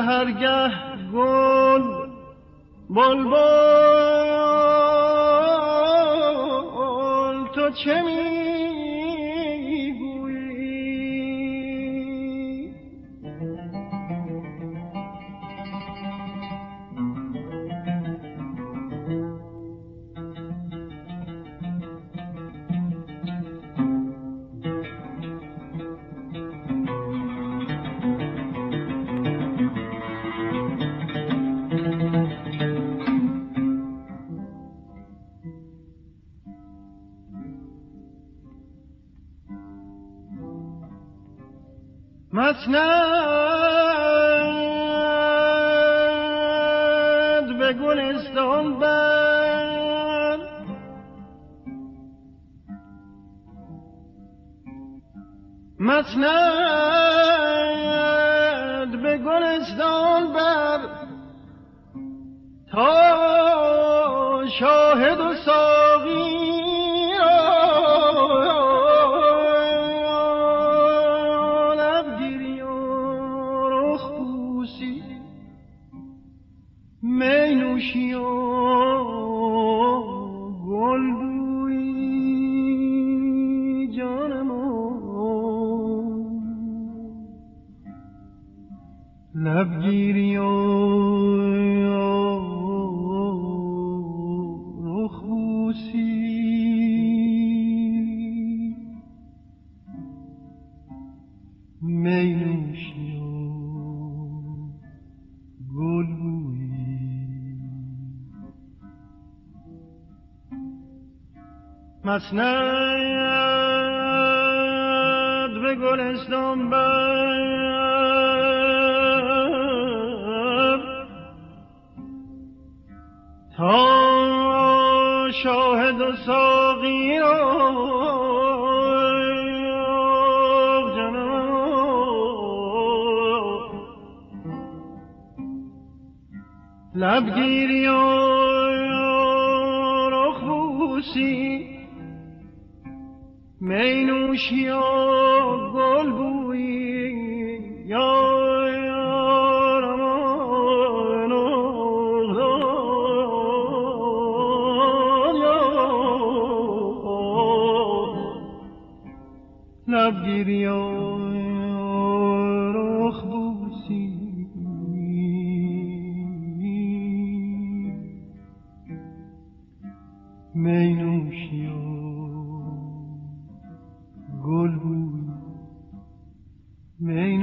سهرگه گل بلبل تو چه می مسند به گلستان بر. مسند به گلستان بر. تا شاهد و لبگیری مسند به گلستان بر تا شاهد و ساقی لبگیری و رخ بوسی می نوشی و گل بویی یا شبگیری و می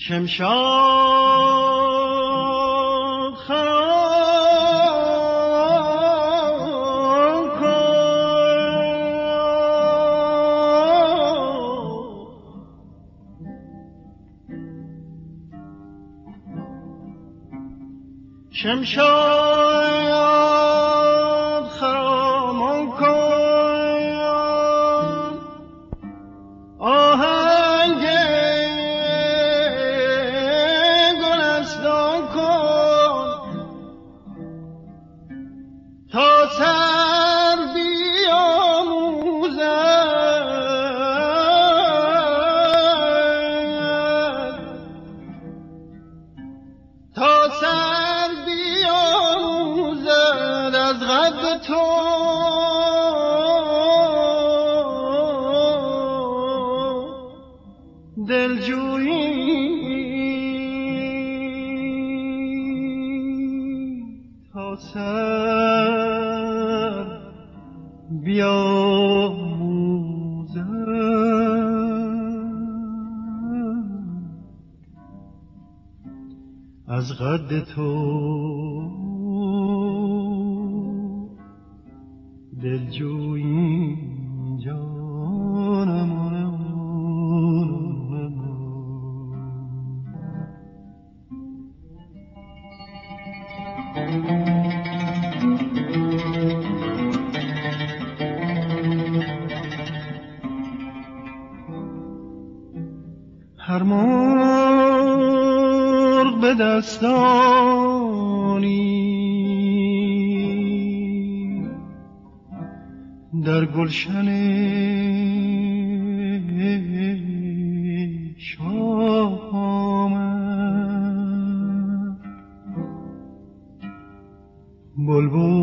شمشاد خراب کن. شمشاد تا سر بیاموزد از قد تو. دلجویی. تا سر بیاموزد. از قد تو. دلجویی دستانی. در گلشن شاه آمد بلبل